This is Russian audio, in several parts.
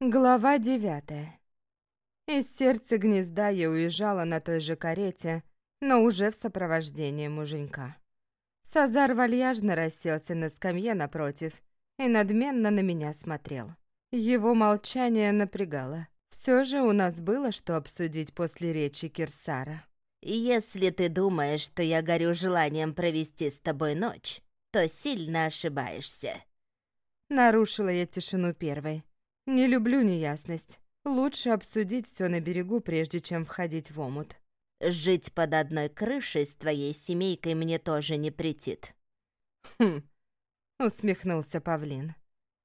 Глава девятая. Из сердца гнезда я уезжала на той же карете, но уже в сопровождении муженька. Сазар вальяжно расселся на скамье напротив и надменно на меня смотрел. Его молчание напрягало. Все же у нас было что обсудить после речи Кирсара. «Если ты думаешь, что я горю желанием провести с тобой ночь, то сильно ошибаешься». Нарушила я тишину первой. Не люблю неясность. Лучше обсудить все на берегу, прежде чем входить в омут. Жить под одной крышей с твоей семейкой мне тоже не претит. Хм, усмехнулся павлин.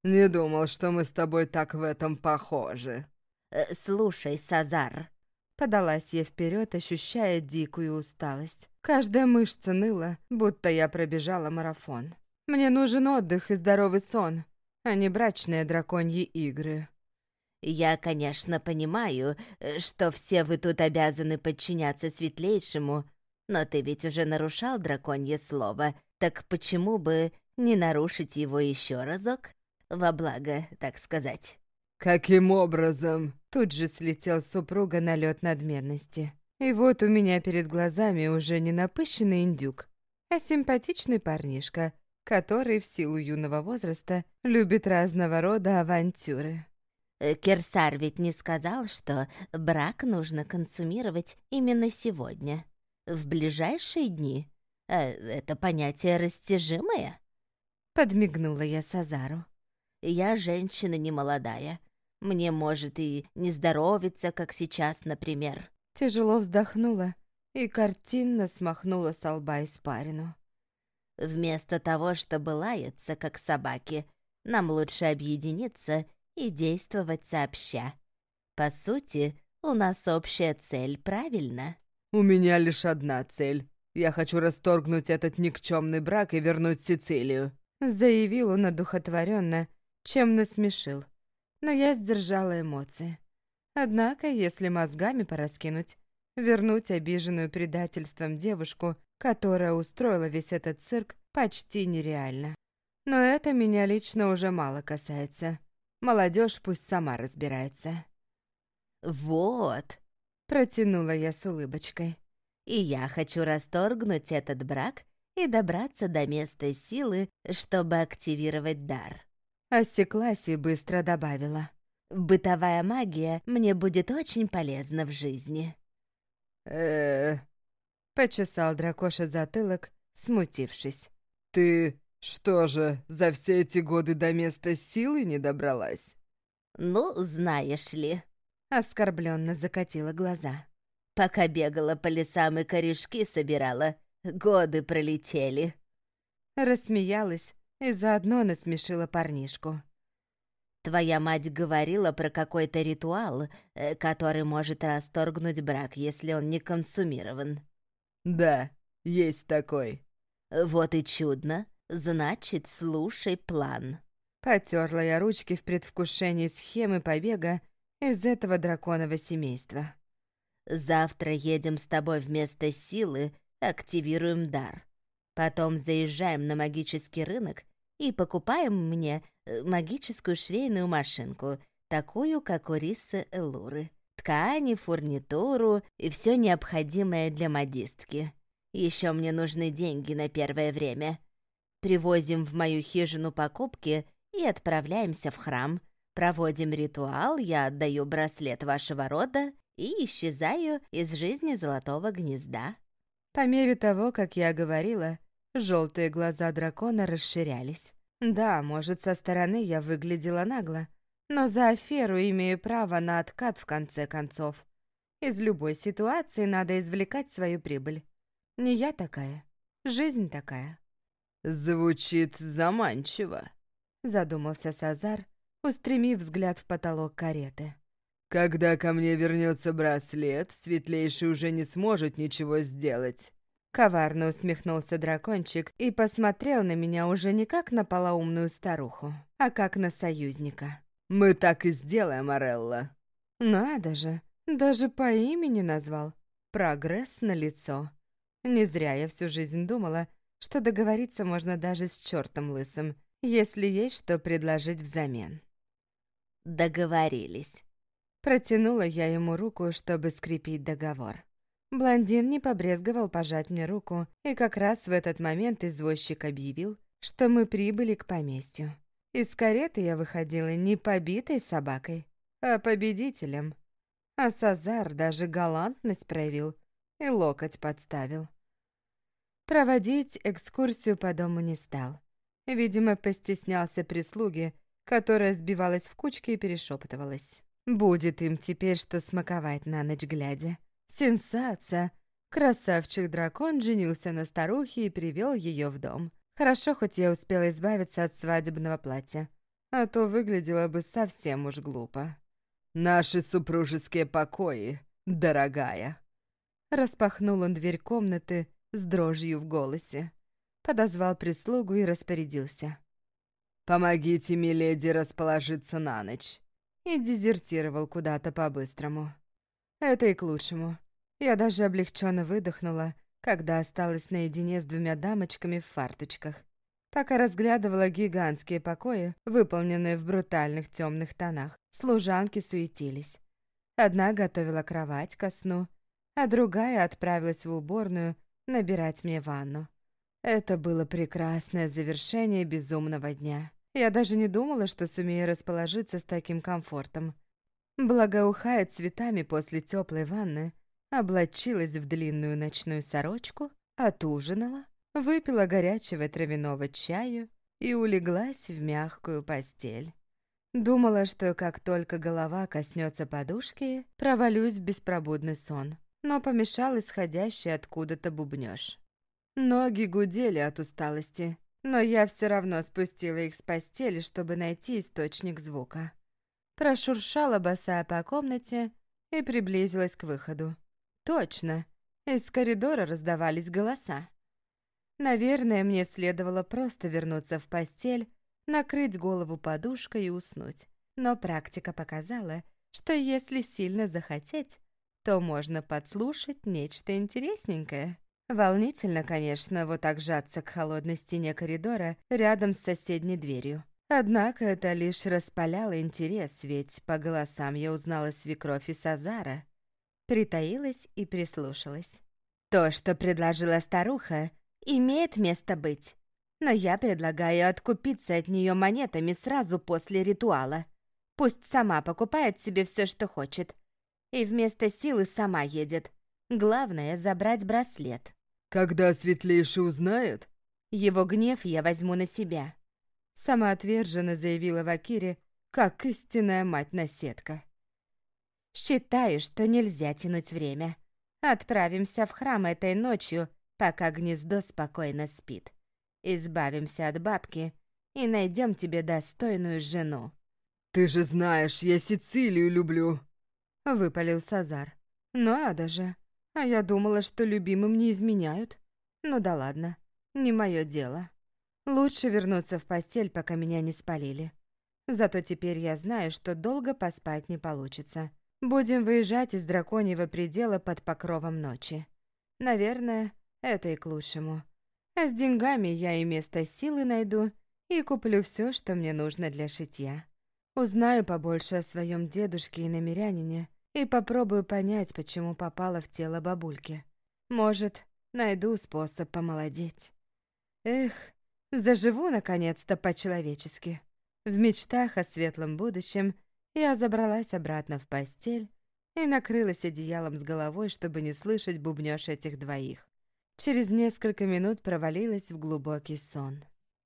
Не думал, что мы с тобой так в этом похожи. Э, слушай, Сазар. Подалась я вперед, ощущая дикую усталость. Каждая мышца ныла, будто я пробежала марафон. Мне нужен отдых и здоровый сон а не брачные драконьи игры. Я, конечно, понимаю, э, что все вы тут обязаны подчиняться светлейшему, но ты ведь уже нарушал драконье слово, так почему бы не нарушить его еще разок? Во благо, так сказать. Каким образом? Тут же слетел супруга на лед надменности. И вот у меня перед глазами уже не напыщенный индюк, а симпатичный парнишка, который в силу юного возраста любит разного рода авантюры. Э, Керсар ведь не сказал, что брак нужно консумировать именно сегодня, в ближайшие дни. А это понятие растяжимое? Подмигнула я Сазару. Я женщина немолодая. Мне может и не здоровиться, как сейчас, например. Тяжело вздохнула и картинно смахнула с лба испарину. Вместо того, чтобы лаяться, как собаки, нам лучше объединиться и действовать сообща. По сути, у нас общая цель, правильно? У меня лишь одна цель. Я хочу расторгнуть этот никчемный брак и вернуть Сицилию. Заявил он одухотворенно, чем насмешил. Но я сдержала эмоции. Однако, если мозгами пораскинуть, вернуть обиженную предательством девушку которая устроила весь этот цирк, почти нереально. Но это меня лично уже мало касается. Молодежь пусть сама разбирается. «Вот», — протянула я с улыбочкой. «И я хочу расторгнуть этот брак и добраться до места силы, чтобы активировать дар». Осеклась и быстро добавила. «Бытовая магия мне будет очень полезна в жизни». «Э-э...» Почесал дракоша затылок, смутившись. «Ты что же, за все эти годы до места силы не добралась?» «Ну, знаешь ли...» Оскорбленно закатила глаза. «Пока бегала по лесам и корешки собирала, годы пролетели». Рассмеялась и заодно насмешила парнишку. Твоя мать говорила про какой-то ритуал, э, который может расторгнуть брак, если он не консумирован. «Да, есть такой». «Вот и чудно. Значит, слушай план». Потерла я ручки в предвкушении схемы побега из этого драконового семейства. «Завтра едем с тобой вместо силы, активируем дар. Потом заезжаем на магический рынок и покупаем мне э, магическую швейную машинку, такую, как у Рисы Элуры ткани, фурнитуру и все необходимое для модистки. Еще мне нужны деньги на первое время. Привозим в мою хижину покупки и отправляемся в храм. Проводим ритуал, я отдаю браслет вашего рода и исчезаю из жизни золотого гнезда. По мере того, как я говорила, желтые глаза дракона расширялись. Да, может, со стороны я выглядела нагло, но за аферу имею право на откат в конце концов. Из любой ситуации надо извлекать свою прибыль. Не я такая, жизнь такая. «Звучит заманчиво», — задумался Сазар, устремив взгляд в потолок кареты. «Когда ко мне вернется браслет, Светлейший уже не сможет ничего сделать». Коварно усмехнулся дракончик и посмотрел на меня уже не как на полоумную старуху, а как на союзника. Мы так и сделаем, Арелла. Надо же, даже по имени назвал. Прогресс на лицо. Не зря я всю жизнь думала, что договориться можно даже с чертом лысым, если есть что предложить взамен. договорились». Протянула я ему руку, чтобы скрепить договор. Блондин не побрезговал пожать мне руку, и как раз в этот момент извозчик объявил, что мы прибыли к поместью. Из кареты я выходила не побитой собакой, а победителем. А Сазар даже галантность проявил и локоть подставил. Проводить экскурсию по дому не стал. Видимо, постеснялся прислуги, которая сбивалась в кучки и перешептывалась. Будет им теперь что смаковать на ночь глядя. Сенсация! Красавчик-дракон женился на старухе и привел ее в дом. Хорошо, хоть я успела избавиться от свадебного платья, а то выглядело бы совсем уж глупо. «Наши супружеские покои, дорогая!» Распахнул он дверь комнаты с дрожью в голосе. Подозвал прислугу и распорядился. «Помогите миледи расположиться на ночь!» И дезертировал куда-то по-быстрому. Это и к лучшему. Я даже облегченно выдохнула, когда осталась наедине с двумя дамочками в фарточках. Пока разглядывала гигантские покои, выполненные в брутальных темных тонах, служанки суетились. Одна готовила кровать ко сну, а другая отправилась в уборную набирать мне ванну. Это было прекрасное завершение безумного дня. Я даже не думала, что сумею расположиться с таким комфортом. Благоухая цветами после теплой ванны, облачилась в длинную ночную сорочку, отужинала, выпила горячего травяного чаю и улеглась в мягкую постель. Думала, что как только голова коснется подушки, провалюсь в беспробудный сон, но помешал исходящий откуда-то бубнёж. Ноги гудели от усталости, но я все равно спустила их с постели, чтобы найти источник звука. Прошуршала босая по комнате и приблизилась к выходу. Точно, из коридора раздавались голоса. Наверное, мне следовало просто вернуться в постель, накрыть голову подушкой и уснуть. Но практика показала, что если сильно захотеть, то можно подслушать нечто интересненькое. Волнительно, конечно, вот так жаться к холодной стене коридора рядом с соседней дверью. Однако это лишь распаляло интерес, ведь по голосам я узнала свекровь и Сазара. Притаилась и прислушалась. То, что предложила старуха, имеет место быть. Но я предлагаю откупиться от нее монетами сразу после ритуала. Пусть сама покупает себе все, что хочет. И вместо силы сама едет. Главное — забрать браслет. «Когда светлейший узнает?» «Его гнев я возьму на себя», — самоотверженно заявила Вакири, как истинная мать-наседка. «Считаю, что нельзя тянуть время. Отправимся в храм этой ночью, пока гнездо спокойно спит. Избавимся от бабки и найдем тебе достойную жену». «Ты же знаешь, я Сицилию люблю», — выпалил Сазар. «Надо же, а я думала, что любимым не изменяют. Ну да ладно, не мое дело. Лучше вернуться в постель, пока меня не спалили. Зато теперь я знаю, что долго поспать не получится. Будем выезжать из драконьего предела под покровом ночи. Наверное, это и к лучшему. А с деньгами я и место силы найду, и куплю все, что мне нужно для шитья. Узнаю побольше о своем дедушке и намерянине, и попробую понять, почему попала в тело бабульки. Может, найду способ помолодеть. Эх, заживу наконец-то по-человечески. В мечтах о светлом будущем я забралась обратно в постель и накрылась одеялом с головой, чтобы не слышать бубнёж этих двоих. Через несколько минут провалилась в глубокий сон.